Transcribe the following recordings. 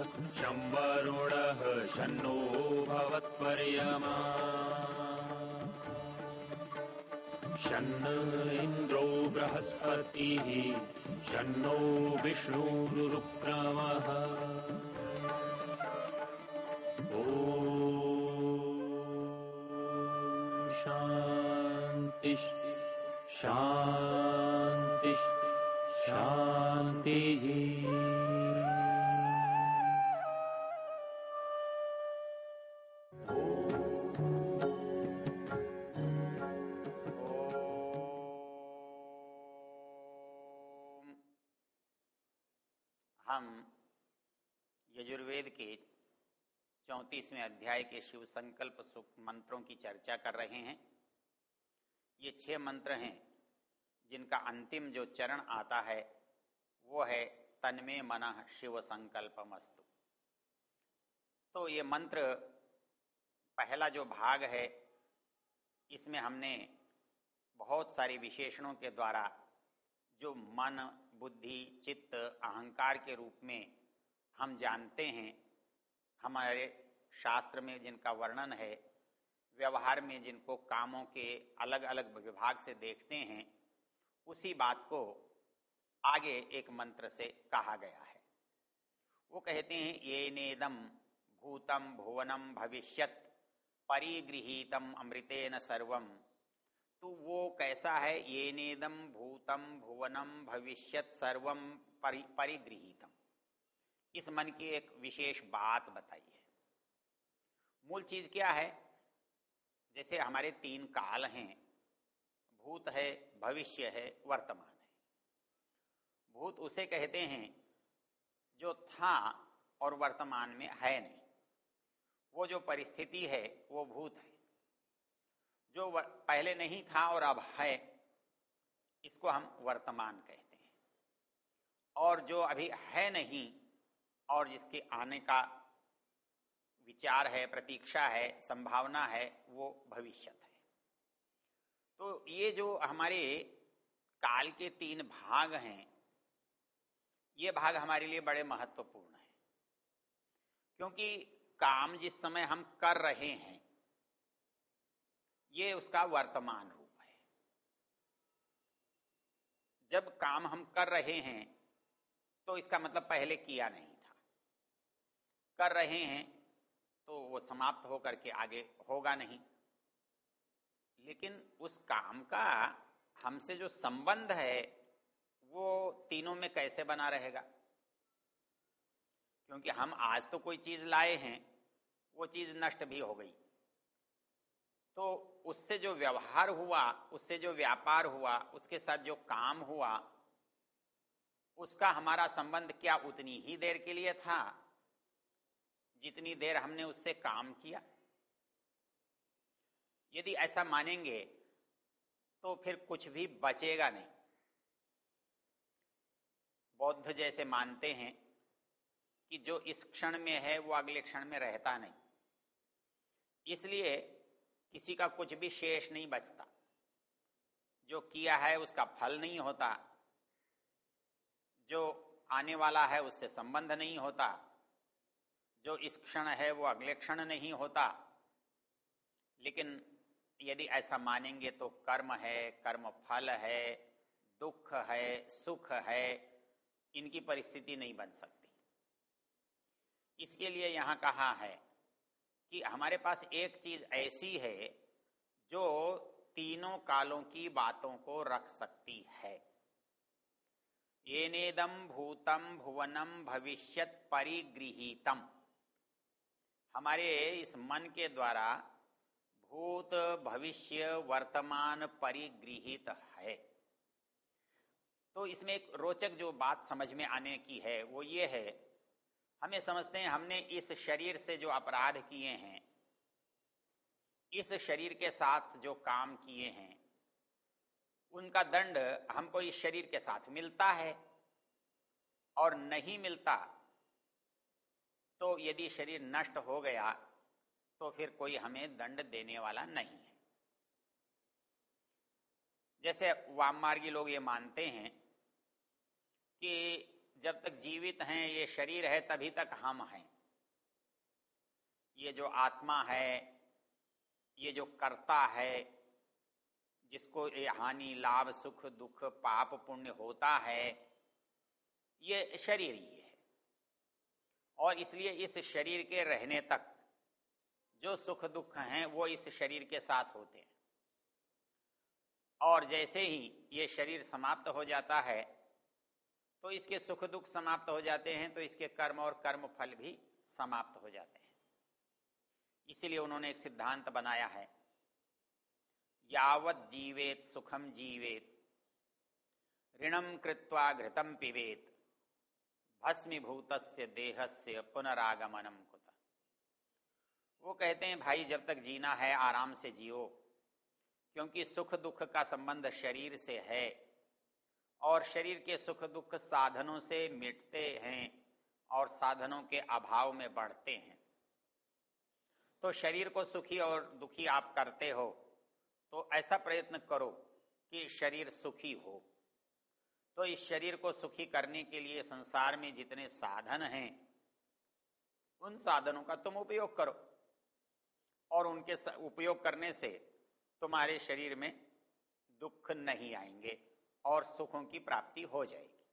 शं वरुणः शन्नो भवत्पर्यमा। शन्न इन्द्रो बृहस्पतिः शन्नो विष्णुरुक्रमः ॐ शान्तिः शान्तिः शान्तिः चौंतीसवें अध्याय के शिव संकल्प मंत्रों की चर्चा कर रहे हैं। ये छह मंत्र हैं, जिनका अंतिम जो चरण आता है, वो है तन्मे मन शिव संकल्पमस्तु। तो ये मंत्र पहला जो भाग है, इसमें हमने बहुत सारे विशेषणों के द्वारा जो मन, बुद्धि, चित्त, अहंकार के रूप में हम जानते हैं, हमारे शास्त्र में जिनका वर्णन है व्यवहार में जिनको कामों के अलग अलग विभाग से देखते हैं उसी बात को आगे एक मंत्र से कहा गया है। वो कहते हैं ये नेदम भूतम भुवनम भविष्यत परिगृहीतम अमृतेन सर्वम तो वो कैसा है? ये नेदम भूतम भुवनम भविष्यत सर्वम परि, परिगृहीतम इस मन की एक विशेष बात बताई है मूल चीज़ क्या है? जैसे हमारे तीन काल हैं, भूत है, भविष्य है, वर्तमान है। भूत उसे कहते हैं जो था और वर्तमान में है नहीं। वो जो परिस्थिति है, वो भूत है। जो पहले नहीं था और अब है, इसको हम वर्तमान कहते हैं। और जो अभी है नहीं, और जिसके आने का विचार है, प्रतीक्षा है, संभावना है, वो भविष्यत है। तो ये जो हमारे काल के तीन भाग हैं, ये भाग हमारे लिए बड़े महत्वपूर्ण हैं। क्योंकि काम जिस समय हम कर रहे हैं, ये उसका वर्तमान रूप है। जब काम हम कर रहे हैं तो इसका मतलब पहले किया नहीं था। कर रहे हैं तो वो समाप्त होकर के आगे होगा नहीं। लेकिन उस काम का हमसे जो संबंध है, वो तीनों में कैसे बना रहेगा? क्योंकि हम आज तो कोई चीज़ लाए हैं, वो चीज़ नष्ट भी हो गई। तो उससे जो व्यवहार हुआ, उससे जो व्यापार हुआ, उसके साथ जो काम हुआ, उसका हमारा संबंध क्या उतनी ही देर के लिए था? जितनी देर हमने उससे काम किया। यदि ऐसा मानेंगे तो फिर कुछ भी बचेगा नहीं। बौद्ध जैसे मानते हैं कि जो इस क्षण में है, वो अगले क्षण में रहता नहीं। इसलिए किसी का कुछ भी शेष नहीं बचता। जो किया है, उसका फल नहीं होता। जो आने वाला है, उससे संबंध नहीं होता। जो इस क्षण है वो अगले क्षण नहीं होता। लेकिन यदि ऐसा मानेंगे तो कर्म है, कर्म फल है, दुख है, सुख है, इनकी परिस्थिति नहीं बन सकती। इसके लिए यहाँ कहा है कि हमारे पास एक चीज़ ऐसी है जो तीनों कालों की बातों को रख सकती है। ये नेदम भूतम भुवनम भविष्यत परिगृहीतम। हमारे इस मन के द्वारा भूत भविष्य वर्तमान परिगृहित है। तो इसमें एक रोचक जो बात समझ में आने की है, वो ये है, हमें समझते हैं हमने इस शरीर से जो अपराध किए हैं, इस शरीर के साथ जो काम किए हैं, उनका दंड हमको इस शरीर के साथ मिलता है और नहीं मिलता तो यदि शरीर नष्ट हो गया तो फिर कोई हमें दंड देने वाला नहीं है। जैसे वाममार्गी लोग ये मानते हैं कि जब तक जीवित हैं, ये शरीर है, तभी तक हम हैं। ये जो आत्मा है, ये जो कर्ता है, जिसको ये हानि, लाभ, सुख, दुख, पाप, पुण्य होता है, ये शरीर ही है। और इसलिए इस शरीर के रहने तक जो सुख दुख हैं, वो इस शरीर के साथ होते हैं। और जैसे ही ये शरीर समाप्त हो जाता है तो इसके सुख दुख समाप्त हो जाते हैं तो इसके कर्म और कर्म फल भी समाप्त हो जाते हैं। इसीलिए उन्होंने एक सिद्धांत बनाया है, यावत जीवेत सुखम जीवेत ऋणम कृत्वा घृतम पिबेत। भस्मीभूत देह से पुनरागमनम कुत। वो कहते हैं, भाई, जब तक जीना है, आराम से जियो, क्योंकि सुख दुख का संबंध शरीर से है और शरीर के सुख दुख साधनों से मिटते हैं और साधनों के अभाव में बढ़ते हैं। तो शरीर को सुखी और दुखी आप करते हो तो ऐसा प्रयत्न करो कि शरीर सुखी हो। तो इस शरीर को सुखी करने के लिए संसार में जितने साधन हैं, उन साधनों का तुम उपयोग करो। और उनके उपयोग करने से तुम्हारे शरीर में दुख नहीं आएँगे और सुखों की प्राप्ति हो जाएगी।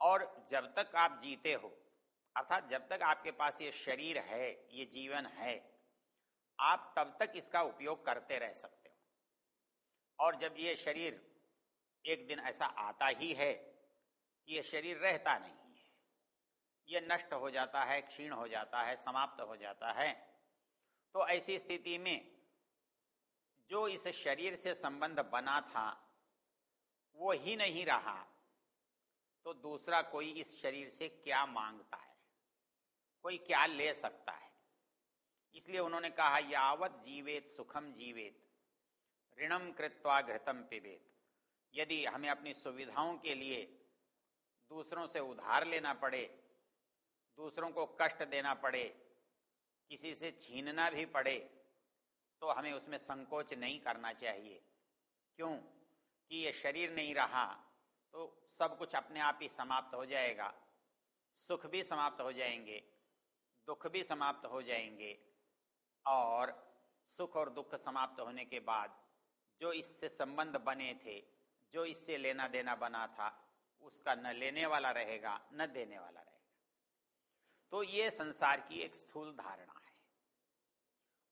और जब तक आप जीते हो, अर्थात जब तक आपके पास ये शरीर है, ये जीवन है, आप तब तक इसका उपयोग करते रह सकते हो। और जब ये शरीर एक दिन ऐसा आता ही है कि यह शरीर रहता नहीं है। यह नष्ट हो जाता है, क्षीण हो जाता है, समाप्त हो जाता है। तो ऐसी स्थिति में जो इस शरीर से संबंध बना था, वो ही नहीं रहा तो दूसरा कोई इस शरीर से क्या माँगता है? कोई क्या ले सकता है? इसलिए उन्होंने कहा, यावत जीवेत सुखम जीवेत, ऋणम कृत्वा घृतम पिबेत। यदि हमें अपनी सुविधाओं के लिए दूसरों से उधार लेना पड़े, दूसरों को कष्ट देना पड़े, किसी से छीनना भी पड़े तो हमें उसमें संकोच नहीं करना चाहिए। क्यों? कि ये शरीर नहीं रहा तो सब कुछ अपने आप ही समाप्त हो जाएगा। सुख भी समाप्त हो जाएँगे, दुख भी समाप्त हो जाएँगे, और सुख और दुख समाप्त होने के बाद जो इससे संबंध बने थे जो इससे लेना देना बना था, उसका न लेने वाला रहेगा, न देने वाला रहेगा। तो ये संसार की एक स्थूल धारणा है।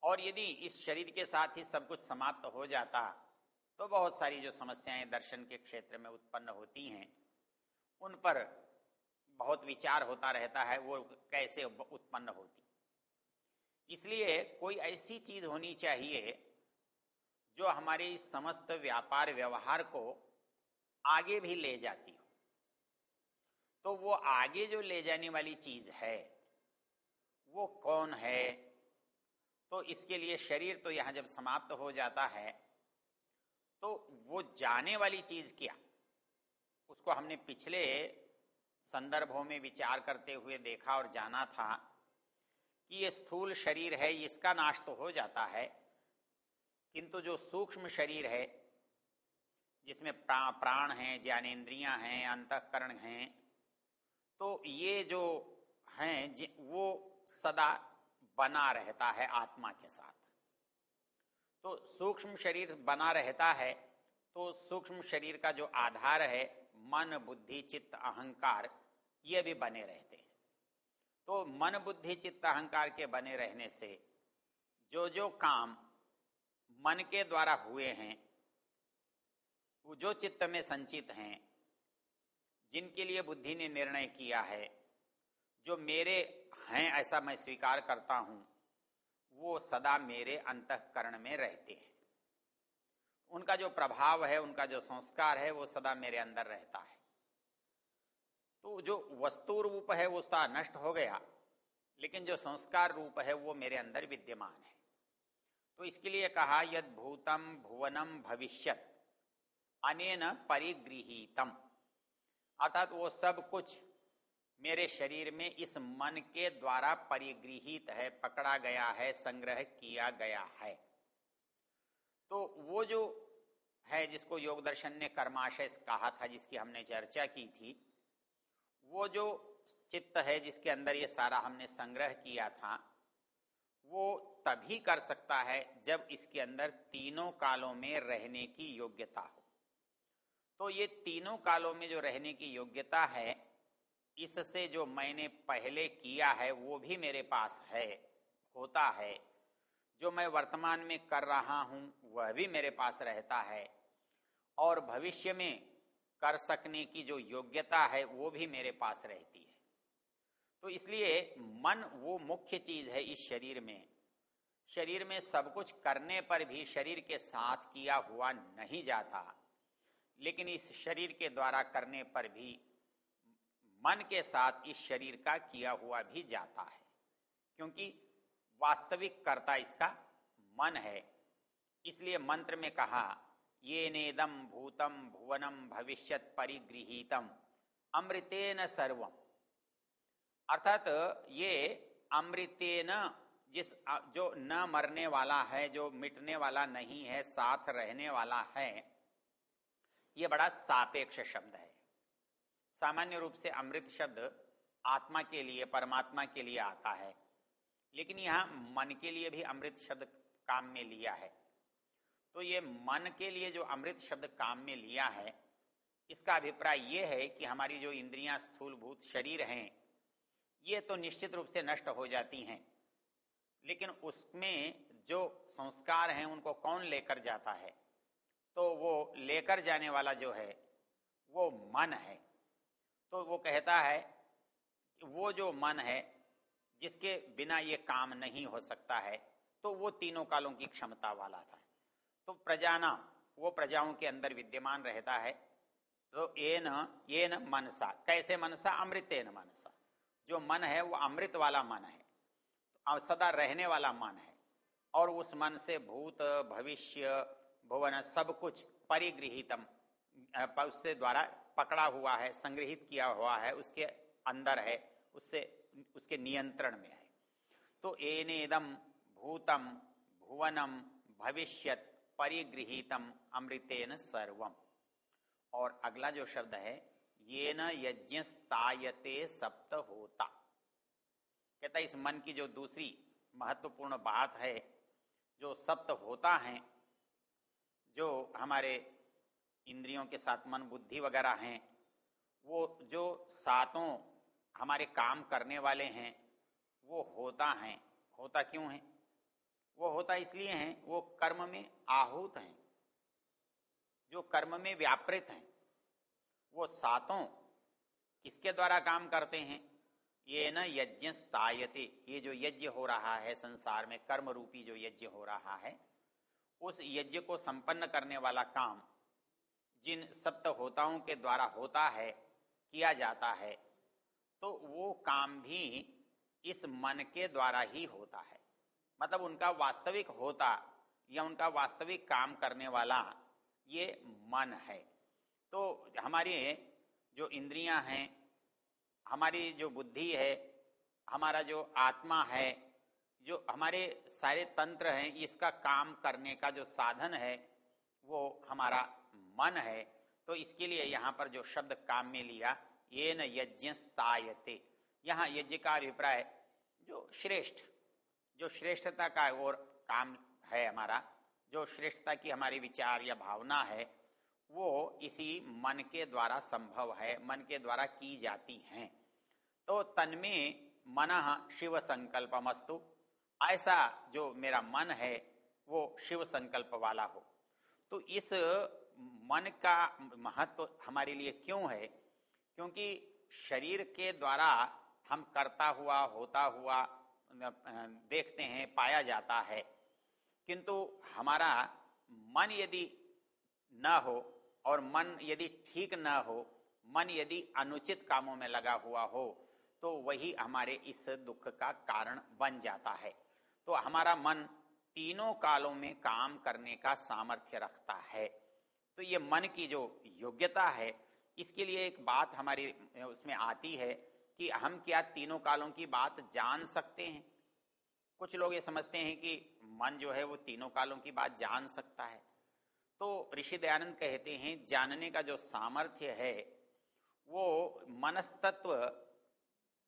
और यदि इस शरीर के साथ ही सब कुछ समाप्त हो जाता तो बहुत सारी जो समस्याएँ दर्शन के क्षेत्र में उत्पन्न होती हैं, उन पर बहुत विचार होता रहता है, वो कैसे उत्पन्न होती। इसलिए कोई ऐसी चीज़ होनी चाहिए जो हमारे समस्त व्यापार व्यवहार को आगे भी ले जाती हो। तो वो आगे जो ले जाने वाली चीज़ है, वो कौन है? तो इसके लिए शरीर तो यहाँ जब समाप्त हो जाता है तो वो जाने वाली चीज़ क्या? उसको हमने पिछले संदर्भों में विचार करते हुए देखा और जाना था कि ये स्थूल शरीर है, इसका नाश तो हो जाता है। किंतु जो सूक्ष्म शरीर है जिसमें प्रा, प्राण हैं ज्ञानेन्द्रियाँ हैं अंतकरण हैं तो ये जो हैं वो सदा बना रहता है आत्मा के साथ। तो सूक्ष्म शरीर बना रहता है तो सूक्ष्म शरीर का जो आधार है मन बुद्धि चित्त अहंकार ये भी बने रहते हैं। तो मन बुद्धि चित्त अहंकार के बने रहने से जो जो काम मन के द्वारा हुए हैं, वो जो चित्त में संचित हैं, जिनके लिए बुद्धि ने निर्णय किया है, जो मेरे हैं ऐसा मैं स्वीकार करता हूँ, वो सदा मेरे अंतकरण में रहते हैं। उनका जो प्रभाव है, उनका जो संस्कार है, वो सदा मेरे अंदर रहता है। तो जो वस्तु रूप है, वो उसका नष्ट हो गया, लेकिन जो संस्कार रूप है, वो मेरे अंदर विद्यमान है। तो इसके लिए कहा, यद भूतम भुवनम भविष्यत। अनेन परिगृहीतम। अर्थात वो सब कुछ मेरे शरीर में इस मन के द्वारा परिगृहित है, पकड़ा गया है, संग्रह किया गया है। तो वो जो है, जिसको योग दर्शन ने कर्माशय कहा था, जिसकी हमने चर्चा की थी, वो जो चित्त है, जिसके अंदर ये सारा हमने संग्रह किया था वो तभी कर सकता है जब इसके अंदर तीनों कालों में रहने की योग्यता हो। तो ये तीनों कालों में जो रहने की योग्यता है, इससे जो मैंने पहले किया है, वो भी मेरे पास है, होता है। जो मैं वर्तमान में कर रहा हूँ, वह भी मेरे पास रहता है। और भविष्य में कर सकने की जो योग्यता है, वो भी मेरे पास रहती है। तो इसलिए मन वो मुख्य चीज़ है इस शरीर में। शरीर में सब कुछ करने पर भी शरीर के साथ किया हुआ नहीं जाता। लेकिन इस शरीर के द्वारा करने पर भी मन के साथ इस शरीर का किया हुआ भी जाता है। क्योंकि वास्तविक कर्ता इसका मन है। इसलिए मंत्र में कहा ये नेदम भूतम भुवनम भविष्यत परिगृहितम, अमृतेन सर्वम। अर्थात ये अमृतेन जिस जो न मरने वाला है, जो मिटने वाला नहीं है, साथ रहने वाला है, ये बड़ा सापेक्ष शब्द है। सामान्य रूप से अमृत शब्द आत्मा के लिए, परमात्मा के लिए आता है। लेकिन यहाँ मन के लिए भी अमृत शब्द काम में लिया है। तो ये मन के लिए जो अमृत शब्द काम में लिया है, इसका अभिप्राय ये है कि हमारी जो इंद्रियाँ स्थूलभूत शरीर हैं ये तो निश्चित रूप से नष्ट हो जाती हैं। लेकिन उसमें जो संस्कार हैं, उनको कौन लेकर जाता है? तो वो लेकर जाने वाला जो है, वो मन है। तो वो कहता है, वो जो मन है, जिसके बिना ये काम नहीं हो सकता है तो वो तीनों कालों की क्षमता वाला था। तो प्रजाना वो प्रजाओं के अंदर विद्यमान रहता है। तो ये न ये न मनसा, कैसे मनसा? अमृतेन मनसा। जो मन है वो अमृत वाला मन है सदा रहने वाला मन है, और उस मन से भूत, भविष्य, भुवन सब कुछ परिगृहितम उससे द्वारा पकड़ा हुआ है, संग्रहित किया हुआ है, उसके अंदर है, उससे, उसके नियंत्रण में है। तो एनेदम भूतम भुवनम भविष्यत परिगृहितम अमृतेन सर्वम। और अगला जो शब्द है ये न यज्ञ सप्त होता कहता इस मन की जो दूसरी महत्वपूर्ण बात है, जो सप्त होता है, जो हमारे इंद्रियों के साथ मन बुद्धि वगैरह हैं, वो जो सातों हमारे काम करने वाले हैं, वो होता है। होता क्यों है? वो होता इसलिए है, वो कर्म में आहूत हैं, जो कर्म में व्यापृत हैं। वो सातों किसके द्वारा काम करते हैं? ये न यज्ञ स्थायते ये जो यज्ञ हो रहा है संसार में कर्म रूपी जो यज्ञ हो रहा है, उस यज्ञ को संपन्न करने वाला काम जिन सप्त होताओं के द्वारा होता है, किया जाता है तो वो काम भी इस मन के द्वारा ही होता है। मतलब उनका वास्तविक होता या उनका वास्तविक काम करने वाला ये मन है। तो हमारी जो इंद्रियाँ हैं, हमारी जो बुद्धि है, हमारा जो आत्मा है, जो हमारे सारे तंत्र हैं, इसका काम करने का जो साधन है, वो हमारा मन है। तो इसके लिए यहाँ पर जो शब्द काम में लिया ये न यज्ञ स्थायते यहाँ यज्ञ का अभिप्राय, जो श्रेष्ठ, जो श्रेष्ठता का और काम है हमारा, जो श्रेष्ठता की हमारी विचार या भावना है वो इसी मन के द्वारा संभव है, मन के द्वारा की जाती हैं। तो तन्मे मन शिव संकल्पमस्तु ऐसा जो मेरा मन है, वो शिव संकल्प वाला हो। तो इस मन का महत्व हमारे लिए क्यों है? क्योंकि शरीर के द्वारा हम करता हुआ, होता हुआ देखते हैं, पाया जाता है। किंतु हमारा मन यदि न हो और मन यदि ठीक न हो, मन यदि अनुचित कामों में लगा हुआ हो तो वही हमारे इस दुख का कारण बन जाता है। तो हमारा मन तीनों कालों में काम करने का सामर्थ्य रखता है। तो ये मन की जो योग्यता है, इसके लिए एक बात हमारी, उसमें आती है कि हम क्या तीनों कालों की बात जान सकते हैं? कुछ लोग ये समझते हैं कि मन जो है वो तीनों कालों की बात जान सकता है। तो ऋषि दयानंद कहते हैं, जानने का जो सामर्थ्य है, वो मनस्तत्व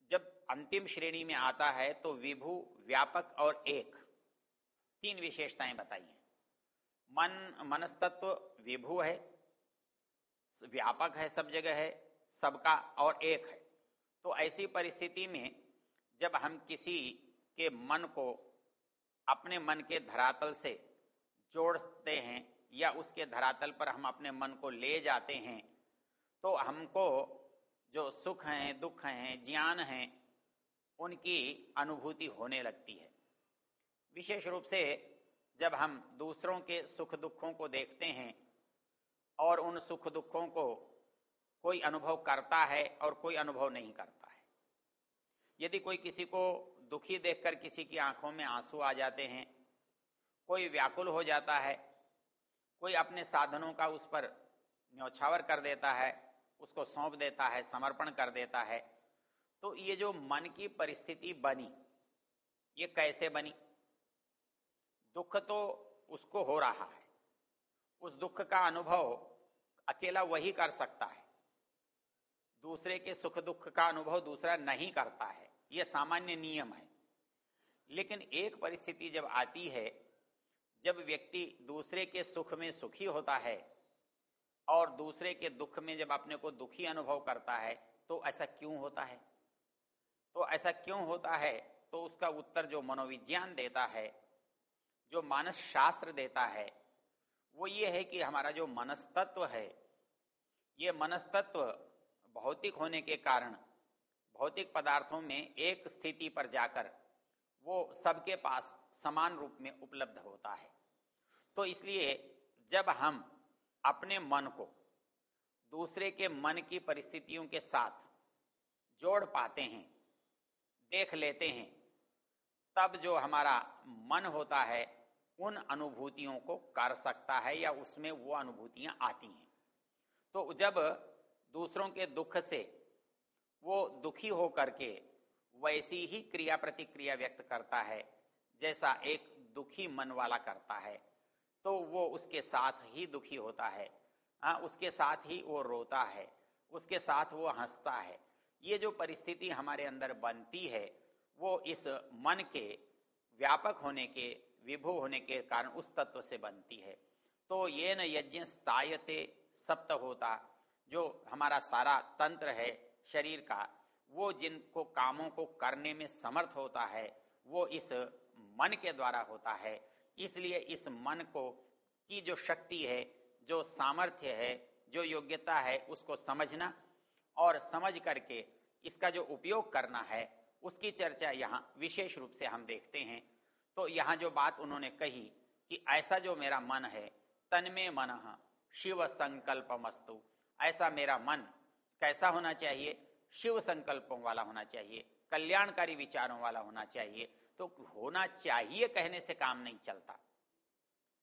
जब अंतिम श्रेणी में आता है तो विभु, व्यापक और एक। तीन विशेषताएँ बताई हैं। मन, मनस्तत्व विभु है, व्यापक है, सब जगह है, सबका और एक है। तो ऐसी परिस्थिति में जब हम किसी के मन को अपने मन के धरातल से जोड़ते हैं या उसके धरातल पर हम अपने मन को ले जाते हैं तो हमको जो सुख हैं, दुख हैं, ज्ञान हैं, उनकी अनुभूति होने लगती है। विशेष रूप से जब हम दूसरों के सुख दुखों को देखते हैं और उन सुख दुखों को कोई अनुभव करता है और कोई अनुभव नहीं करता है। यदि कोई किसी को दुखी देखकर किसी की आँखों में आँसू आ जाते हैं, कोई व्याकुल हो जाता है कोई अपने साधनों का उस पर न्यौछावर कर देता है, उसको सौंप देता है, समर्पण कर देता है तो ये जो मन की परिस्थिति बनी, ये कैसे बनी? दुख तो उसको हो रहा है। उस दुख का अनुभव अकेला वही कर सकता है। दूसरे के सुख दुख का अनुभव दूसरा नहीं करता है। यह सामान्य नियम है। लेकिन एक परिस्थिति जब आती है जब व्यक्ति दूसरे के सुख में सुखी होता है और दूसरे के दुख में जब अपने को दुखी अनुभव करता है तो ऐसा क्यों होता है? तो ऐसा क्यों होता है? तो उसका उत्तर जो मनोविज्ञान देता है, जो मानस शास्त्र देता है, वो ये है कि हमारा जो मनस्तत्व है, ये मनस्तत्व भौतिक होने के कारण, भौतिक पदार्थों में एक स्थिति पर जाकर वो सबके पास समान रूप में उपलब्ध होता है। तो इसलिए जब हम अपने मन को दूसरे के मन की परिस्थितियों के साथ जोड़ पाते हैं, देख लेते हैं, तब जो हमारा मन होता है, उन अनुभूतियों को कर सकता है या उसमें वो अनुभूतियाँ आती हैं। तो जब दूसरों के दुख से वो दुखी होकर के वैसी ही क्रिया प्रतिक्रिया व्यक्त करता है, जैसा एक दुखी मन वाला करता है तो वो उसके साथ ही दुखी होता है। आ, हाँ, उसके साथ ही वो रोता है। उसके साथ वो हंसता है। ये जो परिस्थिति हमारे अंदर बनती है वो इस मन के व्यापक होने के विभु होने के कारण उस तत्व से बनती है। तो ये न यज्ञ स्थायते सप्त होता जो हमारा सारा तंत्र है शरीर का वो जिनको कामों को करने में समर्थ होता है वो इस मन के द्वारा होता है। इसलिए इस मन को, की जो शक्ति है, जो सामर्थ्य है, जो योग्यता है, उसको समझना और समझ करके इसका जो उपयोग करना है, उसकी चर्चा यहाँ विशेष रूप से हम देखते हैं। तो यहाँ जो बात उन्होंने कही कि ऐसा जो मेरा मन है, तन्मे मन शिव संकल्प मस्तु ऐसा मेरा मन कैसा होना चाहिए? शिव संकल्पों वाला होना चाहिए, कल्याणकारी विचारों वाला होना चाहिए। तो होना चाहिए कहने से काम नहीं चलता।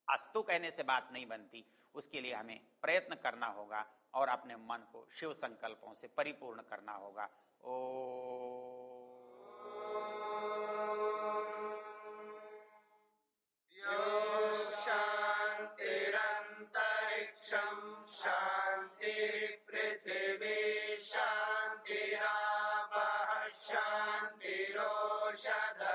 अस्तु कहने से बात नहीं बनती। उसके लिए हमें प्रयत्न करना होगा और अपने मन को शिव संकल्पों से परिपूर्ण करना होगा। ओ शांति शांतिरेव शांति श्यामा